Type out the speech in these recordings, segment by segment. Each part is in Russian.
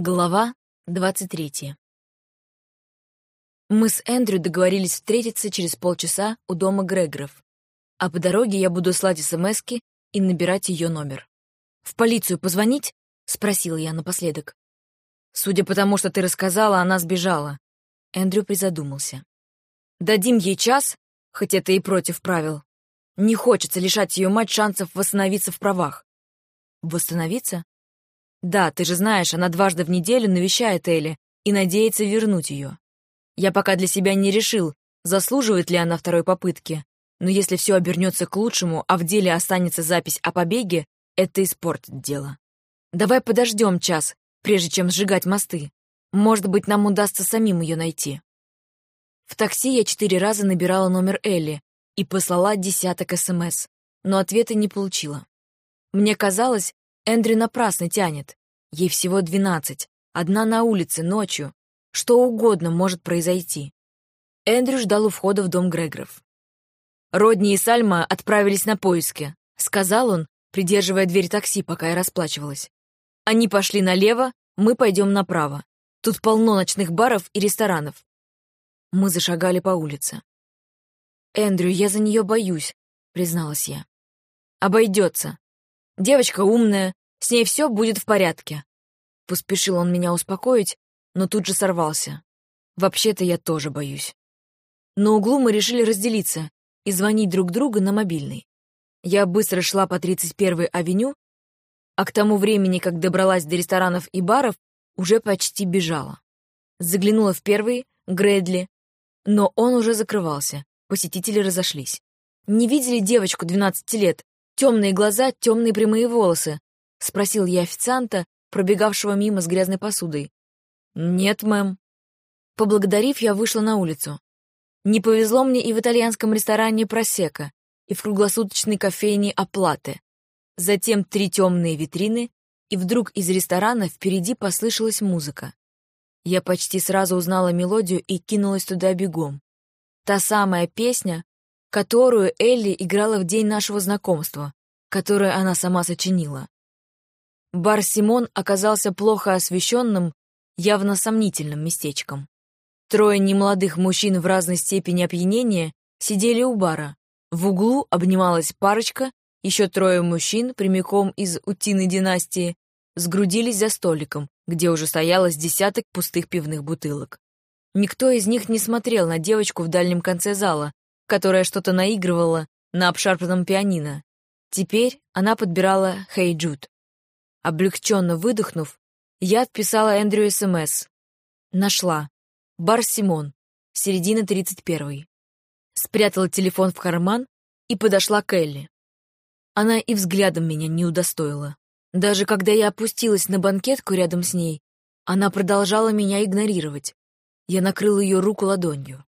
Глава 23 Мы с Эндрю договорились встретиться через полчаса у дома Грегоров, а по дороге я буду слать смс и набирать ее номер. «В полицию позвонить?» — спросила я напоследок. «Судя по тому, что ты рассказала, она сбежала». Эндрю призадумался. «Дадим ей час, хоть это и против правил. Не хочется лишать ее мать шансов восстановиться в правах». «Восстановиться?» Да, ты же знаешь, она дважды в неделю навещает Элли и надеется вернуть ее. Я пока для себя не решил, заслуживает ли она второй попытки, но если все обернется к лучшему, а в деле останется запись о побеге, это испортит дело. Давай подождем час, прежде чем сжигать мосты. Может быть, нам удастся самим ее найти. В такси я четыре раза набирала номер Элли и послала десяток СМС, но ответа не получила. Мне казалось, Эндрю напрасно тянет. Ей всего двенадцать, одна на улице, ночью. Что угодно может произойти. Эндрю ждал у входа в дом Грегоров. «Родни и Сальма отправились на поиски», — сказал он, придерживая дверь такси, пока я расплачивалась. «Они пошли налево, мы пойдем направо. Тут полно ночных баров и ресторанов». Мы зашагали по улице. «Эндрю, я за нее боюсь», — призналась я. «Обойдется. Девочка умная, с ней все будет в порядке. Поспешил он меня успокоить, но тут же сорвался. Вообще-то я тоже боюсь. На углу мы решили разделиться и звонить друг другу на мобильный. Я быстро шла по 31-й авеню, а к тому времени, как добралась до ресторанов и баров, уже почти бежала. Заглянула в первый, Грэдли, но он уже закрывался, посетители разошлись. Не видели девочку 12 лет, темные глаза, темные прямые волосы, — спросил я официанта, пробегавшего мимо с грязной посудой. «Нет, мэм». Поблагодарив, я вышла на улицу. Не повезло мне и в итальянском ресторане «Просека», и в круглосуточной кофейне «Оплаты». Затем три темные витрины, и вдруг из ресторана впереди послышалась музыка. Я почти сразу узнала мелодию и кинулась туда бегом. Та самая песня, которую Элли играла в день нашего знакомства, которую она сама сочинила. Бар Симон оказался плохо освещенным, явно сомнительным местечком. Трое немолодых мужчин в разной степени опьянения сидели у бара. В углу обнималась парочка, еще трое мужчин, прямиком из утиной династии, сгрудились за столиком, где уже стоялось десяток пустых пивных бутылок. Никто из них не смотрел на девочку в дальнем конце зала, которая что-то наигрывала на обшарпанном пианино. Теперь она подбирала «Хей Джуд». Облегченно выдохнув, я отписала Эндрю СМС. Нашла. Бар Симон. Середина тридцать первой. Спрятала телефон в карман и подошла к Элли. Она и взглядом меня не удостоила. Даже когда я опустилась на банкетку рядом с ней, она продолжала меня игнорировать. Я накрыла ее руку ладонью.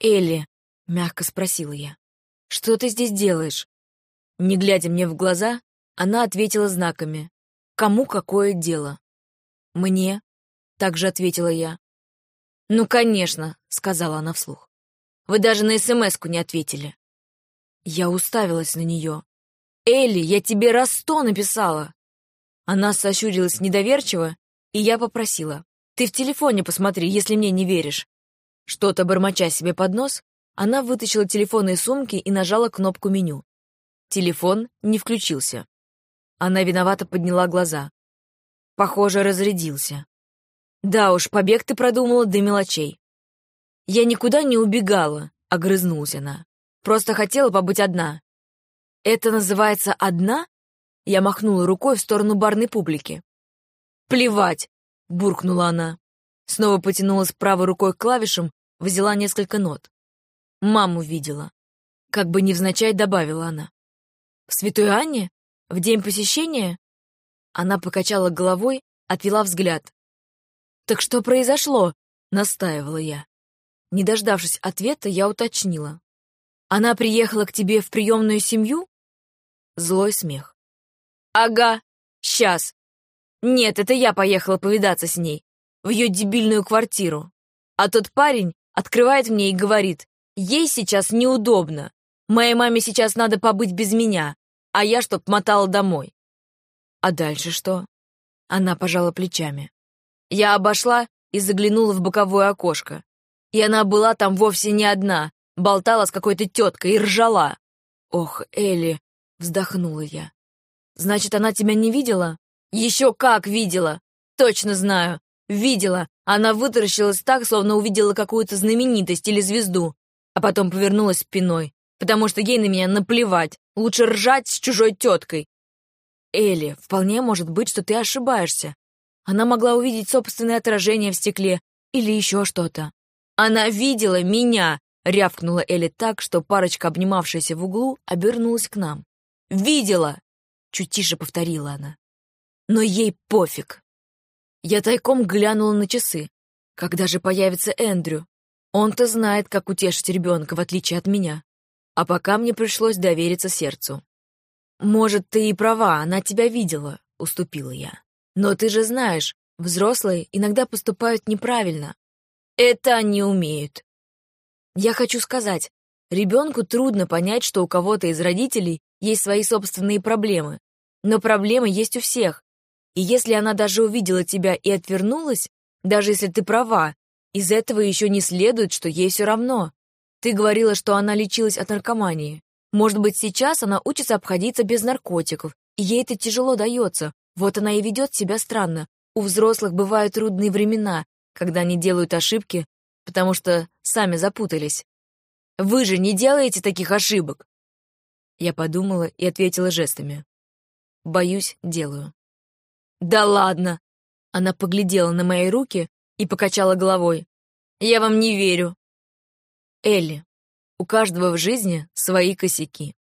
«Элли», — мягко спросила я, — «что ты здесь делаешь?» Не глядя мне в глаза, она ответила знаками, Кому какое дело? Мне, также ответила я. Ну, конечно, сказала она вслух. Вы даже на СМС-ку не ответили. Я уставилась на нее. Элли, я тебе раз сто написала. Она сощурилась недоверчиво, и я попросила. Ты в телефоне посмотри, если мне не веришь. Что-то бормоча себе под нос, она вытащила телефон из сумки и нажала кнопку меню. Телефон не включился. Она виновато подняла глаза. Похоже, разрядился. Да уж, побег ты продумала до мелочей. Я никуда не убегала, огрызнулась она. Просто хотела побыть одна. Это называется «одна»? Я махнула рукой в сторону барной публики. «Плевать!» — буркнула она. Снова потянулась правой рукой к клавишам, взяла несколько нот. Маму видела. Как бы невзначай добавила она. «В Святой Анне?» В день посещения? Она покачала головой, отвела взгляд. «Так что произошло?» — настаивала я. Не дождавшись ответа, я уточнила. «Она приехала к тебе в приемную семью?» Злой смех. «Ага, сейчас. Нет, это я поехала повидаться с ней, в ее дебильную квартиру. А тот парень открывает мне и говорит, ей сейчас неудобно. Моей маме сейчас надо побыть без меня а я чтоб мотала домой. А дальше что? Она пожала плечами. Я обошла и заглянула в боковое окошко. И она была там вовсе не одна, болтала с какой-то теткой и ржала. «Ох, Элли!» — вздохнула я. «Значит, она тебя не видела?» «Еще как видела! Точно знаю! Видела! Она вытаращилась так, словно увидела какую-то знаменитость или звезду, а потом повернулась спиной, потому что ей на меня наплевать. Лучше ржать с чужой теткой. Элли, вполне может быть, что ты ошибаешься. Она могла увидеть собственное отражение в стекле или еще что-то. Она видела меня, рявкнула Элли так, что парочка, обнимавшаяся в углу, обернулась к нам. Видела! Чуть тише повторила она. Но ей пофиг. Я тайком глянула на часы. Когда же появится Эндрю? Он-то знает, как утешить ребенка, в отличие от меня. А пока мне пришлось довериться сердцу. «Может, ты и права, она тебя видела», — уступила я. «Но ты же знаешь, взрослые иногда поступают неправильно. Это они умеют». Я хочу сказать, ребенку трудно понять, что у кого-то из родителей есть свои собственные проблемы. Но проблемы есть у всех. И если она даже увидела тебя и отвернулась, даже если ты права, из этого еще не следует, что ей все равно. Ты говорила, что она лечилась от наркомании. Может быть, сейчас она учится обходиться без наркотиков, и ей это тяжело дается. Вот она и ведет себя странно. У взрослых бывают трудные времена, когда они делают ошибки, потому что сами запутались. Вы же не делаете таких ошибок. Я подумала и ответила жестами. Боюсь, делаю. Да ладно. Она поглядела на мои руки, и покачала головой. «Я вам не верю». «Элли, у каждого в жизни свои косяки».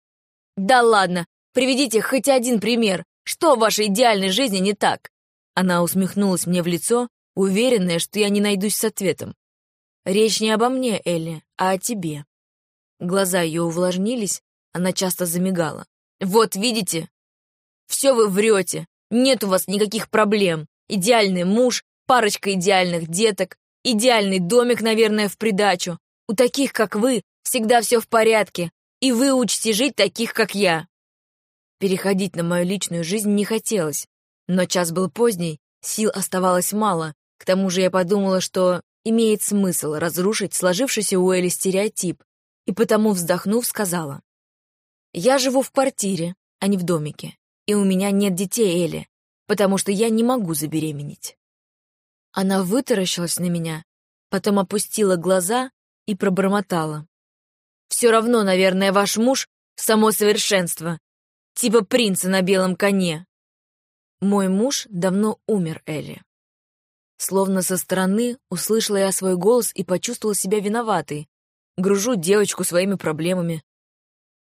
«Да ладно, приведите хоть один пример. Что в вашей идеальной жизни не так?» Она усмехнулась мне в лицо, уверенная, что я не найдусь с ответом. «Речь не обо мне, Элли, а о тебе». Глаза ее увлажнились, она часто замигала. «Вот видите? Все вы врете. Нет у вас никаких проблем. Идеальный муж, парочка идеальных деток, идеальный домик, наверное, в придачу. У таких, как вы, всегда все в порядке, и вы учите жить таких, как я. Переходить на мою личную жизнь не хотелось, но час был поздний, сил оставалось мало, к тому же я подумала, что имеет смысл разрушить сложившийся у Элли стереотип, и потому, вздохнув, сказала. «Я живу в квартире, а не в домике, и у меня нет детей, Элли, потому что я не могу забеременеть». Она вытаращилась на меня, потом опустила глаза и пробормотала. «Все равно, наверное, ваш муж — само совершенство, типа принца на белом коне». Мой муж давно умер, Элли. Словно со стороны услышала я свой голос и почувствовала себя виноватой. Гружу девочку своими проблемами.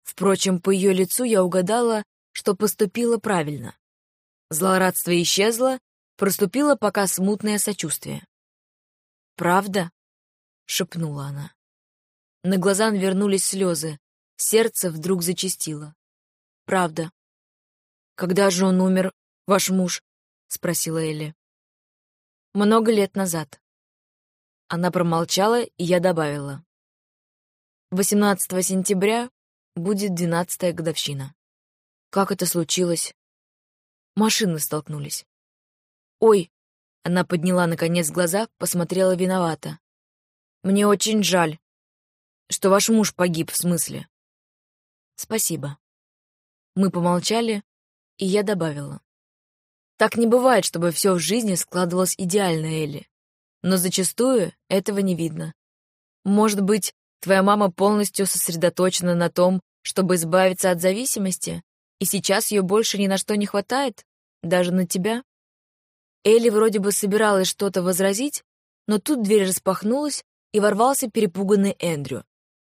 Впрочем, по ее лицу я угадала, что поступила правильно. Злорадство исчезло, Проступило пока смутное сочувствие. «Правда?» — шепнула она. На глаза навернулись слезы, сердце вдруг зачастило. «Правда». «Когда же он умер, ваш муж?» — спросила Элли. «Много лет назад». Она промолчала, и я добавила. 18 сентября будет двенадцатая годовщина. Как это случилось? Машины столкнулись. «Ой!» — она подняла, наконец, глаза, посмотрела виновато. «Мне очень жаль, что ваш муж погиб, в смысле». «Спасибо». Мы помолчали, и я добавила. «Так не бывает, чтобы все в жизни складывалось идеально, Элли. Но зачастую этого не видно. Может быть, твоя мама полностью сосредоточена на том, чтобы избавиться от зависимости, и сейчас ее больше ни на что не хватает, даже на тебя?» Элли вроде бы собиралась что-то возразить, но тут дверь распахнулась, и ворвался перепуганный Эндрю.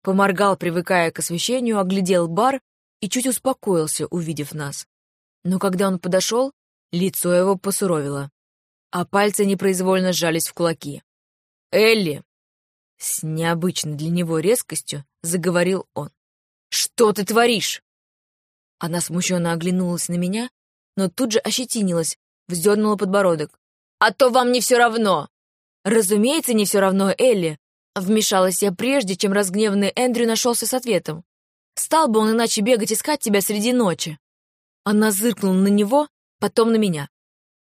Поморгал, привыкая к освещению, оглядел бар и чуть успокоился, увидев нас. Но когда он подошел, лицо его посуровило, а пальцы непроизвольно сжались в кулаки. «Элли!» С необычной для него резкостью заговорил он. «Что ты творишь?» Она смущенно оглянулась на меня, но тут же ощетинилась, вздернула подбородок. «А то вам не все равно!» «Разумеется, не все равно, Элли!» Вмешалась я прежде, чем разгневанный Эндрю нашелся с ответом. «Стал бы он иначе бегать искать тебя среди ночи!» Она зыркнула на него, потом на меня.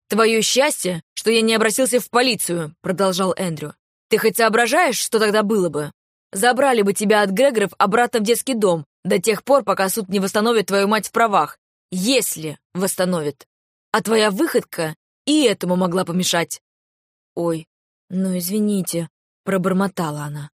«Твое счастье, что я не обратился в полицию», — продолжал Эндрю. «Ты хоть соображаешь, что тогда было бы? Забрали бы тебя от Грегоров обратно в детский дом до тех пор, пока суд не восстановит твою мать в правах. Если восстановит. А твоя выходка и этому могла помешать». «Ой, ну извините», — пробормотала она.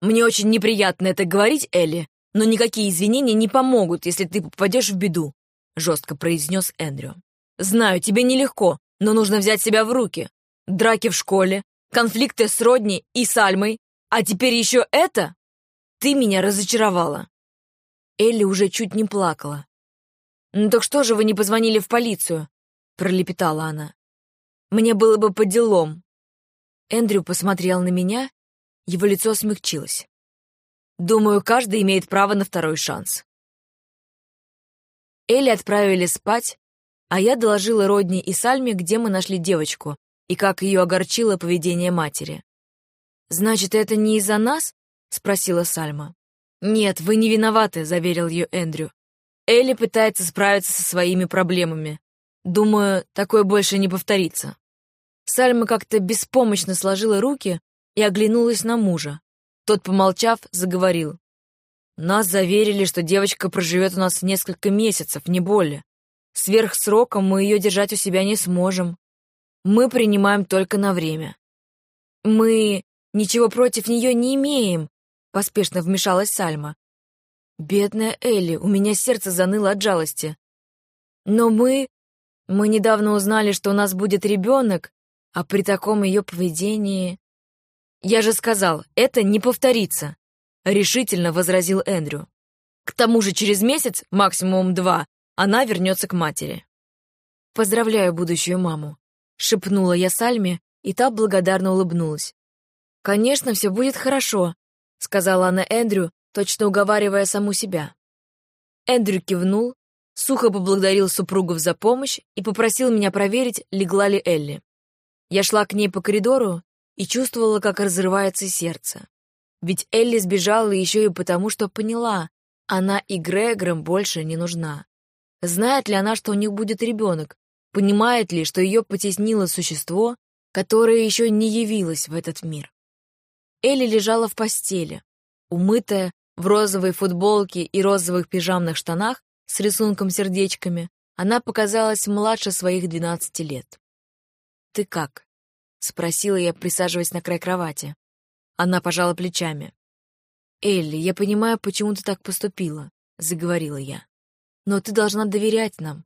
«Мне очень неприятно это говорить, Элли, но никакие извинения не помогут, если ты попадешь в беду», — жестко произнес Эндрю. Знаю, тебе нелегко, но нужно взять себя в руки. Драки в школе, конфликты с Родни и Сальмой, а теперь еще это? Ты меня разочаровала. Элли уже чуть не плакала. «Ну так что же вы не позвонили в полицию?» — пролепетала она. «Мне было бы по делам». Эндрю посмотрел на меня, его лицо смягчилось. «Думаю, каждый имеет право на второй шанс». Элли отправили спать, а я доложила Родни и Сальме, где мы нашли девочку, и как ее огорчило поведение матери. «Значит, это не из-за нас?» — спросила Сальма. «Нет, вы не виноваты», — заверил ее Эндрю. Элли пытается справиться со своими проблемами. Думаю, такое больше не повторится. Сальма как-то беспомощно сложила руки и оглянулась на мужа. Тот, помолчав, заговорил. «Нас заверили, что девочка проживет у нас несколько месяцев, не более. Сверх срока мы ее держать у себя не сможем. Мы принимаем только на время. Мы ничего против нее не имеем, поспешно вмешалась Сальма. Бедная Элли, у меня сердце заныло от жалости. Но мы... Мы недавно узнали, что у нас будет ребенок, а при таком ее поведении... Я же сказал, это не повторится, решительно возразил Эндрю. К тому же через месяц, максимум два, она вернется к матери. «Поздравляю будущую маму», — шепнула я Сальме, и та благодарно улыбнулась. «Конечно, все будет хорошо», — сказала она Эндрю, точно уговаривая саму себя. Эндрю кивнул, сухо поблагодарил супругов за помощь и попросил меня проверить, легла ли Элли. Я шла к ней по коридору и чувствовала, как разрывается сердце. Ведь Элли сбежала еще и потому, что поняла, она и Грегорам больше не нужна. Знает ли она, что у них будет ребенок? Понимает ли, что ее потеснило существо, которое еще не явилось в этот мир? Элли лежала в постели, умытая, в розовой футболке и розовых пижамных штанах с рисунком-сердечками. Она показалась младше своих двенадцати лет. «Ты как?» — спросила я, присаживаясь на край кровати. Она пожала плечами. «Элли, я понимаю, почему ты так поступила», — заговорила я но ты должна доверять нам.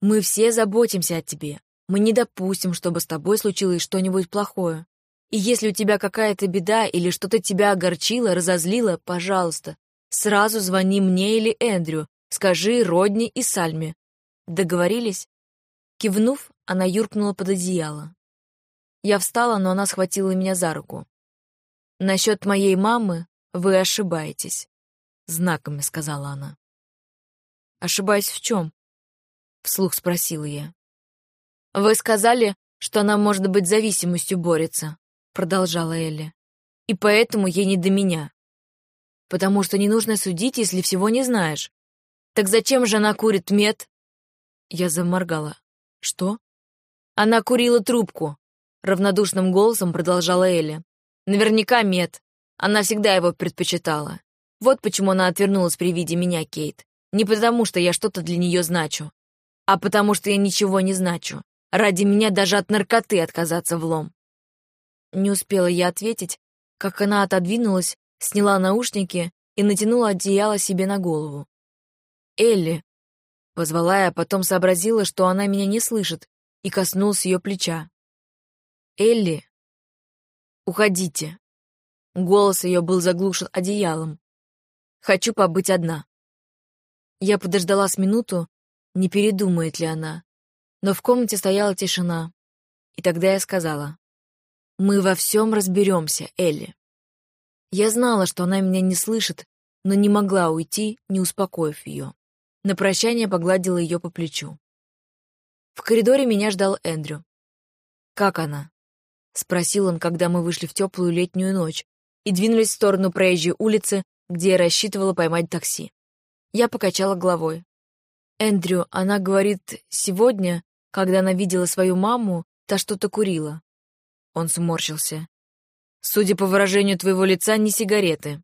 Мы все заботимся о тебе. Мы не допустим, чтобы с тобой случилось что-нибудь плохое. И если у тебя какая-то беда или что-то тебя огорчило, разозлило, пожалуйста, сразу звони мне или Эндрю, скажи Родни и Сальме. Договорились?» Кивнув, она юркнула под одеяло. Я встала, но она схватила меня за руку. «Насчет моей мамы вы ошибаетесь», — знаками сказала она. Ошибаюсь в чем? Вслух спросила я. Вы сказали, что она, может быть, зависимостью борется, продолжала Элли. И поэтому ей не до меня. Потому что не нужно судить, если всего не знаешь. Так зачем же она курит мед? Я заморгала. Что? Она курила трубку. Равнодушным голосом продолжала Элли. Наверняка мед. Она всегда его предпочитала. Вот почему она отвернулась при виде меня, Кейт. Не потому, что я что-то для нее значу, а потому, что я ничего не значу. Ради меня даже от наркоты отказаться влом. Не успела я ответить, как она отодвинулась, сняла наушники и натянула одеяло себе на голову. «Элли!» — позвала я, потом сообразила, что она меня не слышит, и коснулась ее плеча. «Элли!» «Уходите!» Голос ее был заглушен одеялом. «Хочу побыть одна». Я подождала с минуту, не передумает ли она. Но в комнате стояла тишина. И тогда я сказала, «Мы во всем разберемся, Элли». Я знала, что она меня не слышит, но не могла уйти, не успокоив ее. На прощание погладила ее по плечу. В коридоре меня ждал Эндрю. «Как она?» — спросил он, когда мы вышли в теплую летнюю ночь и двинулись в сторону проезжей улицы, где я рассчитывала поймать такси. Я покачала головой. «Эндрю, она говорит, сегодня, Когда она видела свою маму, та что-то курила. Он сморщился. Судя по выражению твоего лица, не сигареты.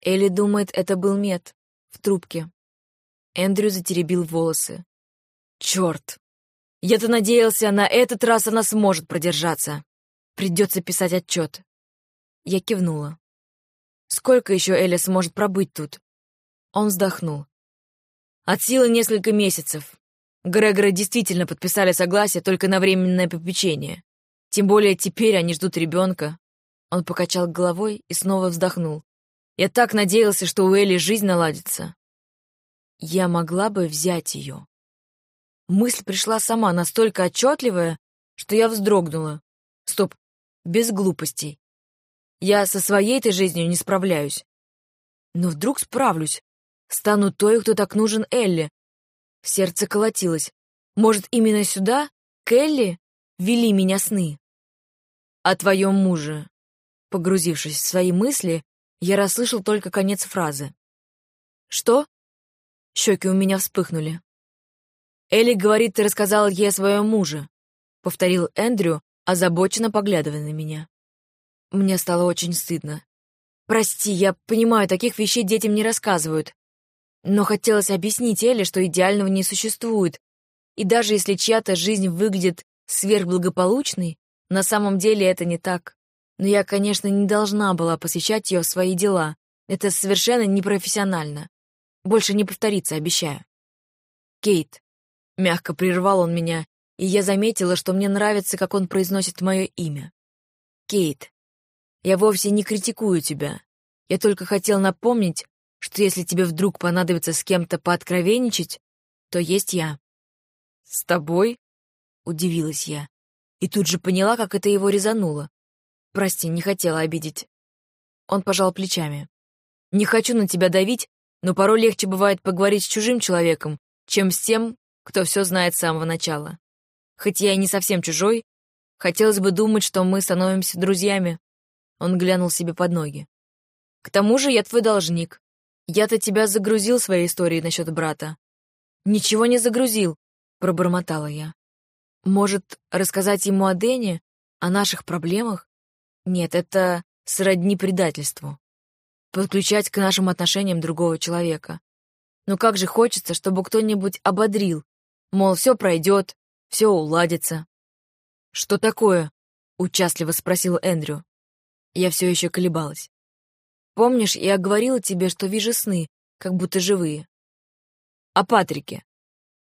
Элли думает, это был мед. В трубке. Эндрю затеребил волосы. Черт! Я-то надеялся, на этот раз она сможет продержаться. Придется писать отчет. Я кивнула. Сколько еще Эля сможет пробыть тут? Он вздохнул. От силы несколько месяцев. Грегоры действительно подписали согласие только на временное попечение. Тем более теперь они ждут ребенка. Он покачал головой и снова вздохнул. Я так надеялся, что у Элли жизнь наладится. Я могла бы взять ее. Мысль пришла сама, настолько отчетливая, что я вздрогнула. Стоп, без глупостей. Я со своей-то жизнью не справляюсь. Но вдруг справлюсь. Стану той, кто так нужен Элли. Сердце колотилось. Может, именно сюда, к Элли, вели меня сны? О твоем муже. Погрузившись в свои мысли, я расслышал только конец фразы. «Что?» Щеки у меня вспыхнули. «Элли говорит, ты рассказала ей о своем муже», — повторил Эндрю, озабоченно поглядывая на меня. Мне стало очень стыдно. «Прости, я понимаю, таких вещей детям не рассказывают. Но хотелось объяснить Элли, что идеального не существует, и даже если чья-то жизнь выглядит сверхблагополучной, на самом деле это не так. Но я, конечно, не должна была посвящать ее в свои дела. Это совершенно непрофессионально. Больше не повторится, обещаю. Кейт. Мягко прервал он меня, и я заметила, что мне нравится, как он произносит мое имя. Кейт. Я вовсе не критикую тебя. Я только хотел напомнить, что если тебе вдруг понадобится с кем-то пооткровенничать, то есть я. «С тобой?» — удивилась я. И тут же поняла, как это его резануло. Прости, не хотела обидеть. Он пожал плечами. Не хочу на тебя давить, но порой легче бывает поговорить с чужим человеком, чем с тем, кто все знает с самого начала. Хоть я и не совсем чужой, хотелось бы думать, что мы становимся друзьями. Он глянул себе под ноги. К тому же я твой должник. Я-то тебя загрузил своей историей насчет брата. Ничего не загрузил, пробормотала я. Может, рассказать ему о Дэне, о наших проблемах? Нет, это сродни предательству. Подключать к нашим отношениям другого человека. Но как же хочется, чтобы кто-нибудь ободрил, мол, все пройдет, все уладится. «Что такое?» — участливо спросил Эндрю. Я все еще колебалась. «Помнишь, я говорила тебе, что вижу сны, как будто живые?» «О Патрике».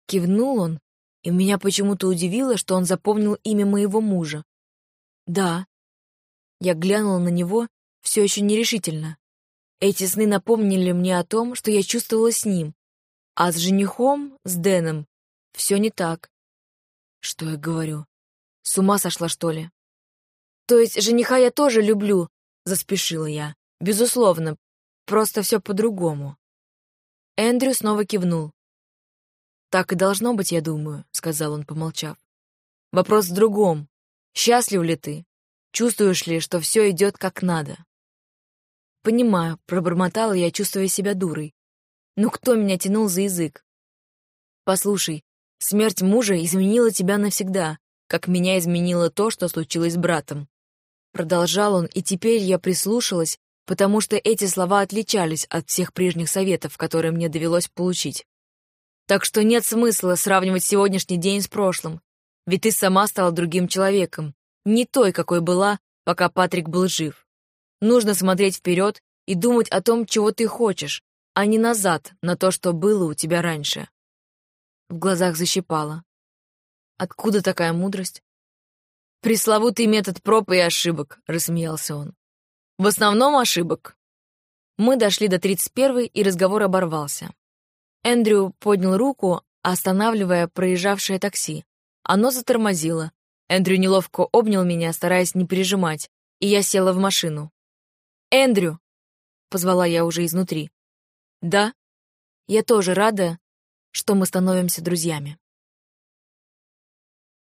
Кивнул он, и меня почему-то удивило, что он запомнил имя моего мужа. «Да». Я глянула на него все еще нерешительно. Эти сны напомнили мне о том, что я чувствовала с ним, а с женихом, с Дэном, все не так. Что я говорю? С ума сошла, что ли? То есть жениха я тоже люблю, заспешила я. Безусловно, просто все по-другому. Эндрю снова кивнул. «Так и должно быть, я думаю», — сказал он, помолчав. «Вопрос в другом. Счастлив ли ты? Чувствуешь ли, что все идет как надо?» «Понимаю», — пробормотала я, чувствуя себя дурой. «Ну кто меня тянул за язык?» «Послушай, смерть мужа изменила тебя навсегда, как меня изменило то, что случилось с братом». Продолжал он, и теперь я прислушалась, потому что эти слова отличались от всех прежних советов, которые мне довелось получить. Так что нет смысла сравнивать сегодняшний день с прошлым, ведь ты сама стала другим человеком, не той, какой была, пока Патрик был жив. Нужно смотреть вперед и думать о том, чего ты хочешь, а не назад, на то, что было у тебя раньше. В глазах защипало. Откуда такая мудрость? Пресловутый метод проб и ошибок, рассмеялся он. В основном ошибок. Мы дошли до 31 и разговор оборвался. Эндрю поднял руку, останавливая проезжавшее такси. Оно затормозило. Эндрю неловко обнял меня, стараясь не прижимать, и я села в машину. «Эндрю!» — позвала я уже изнутри. «Да, я тоже рада, что мы становимся друзьями».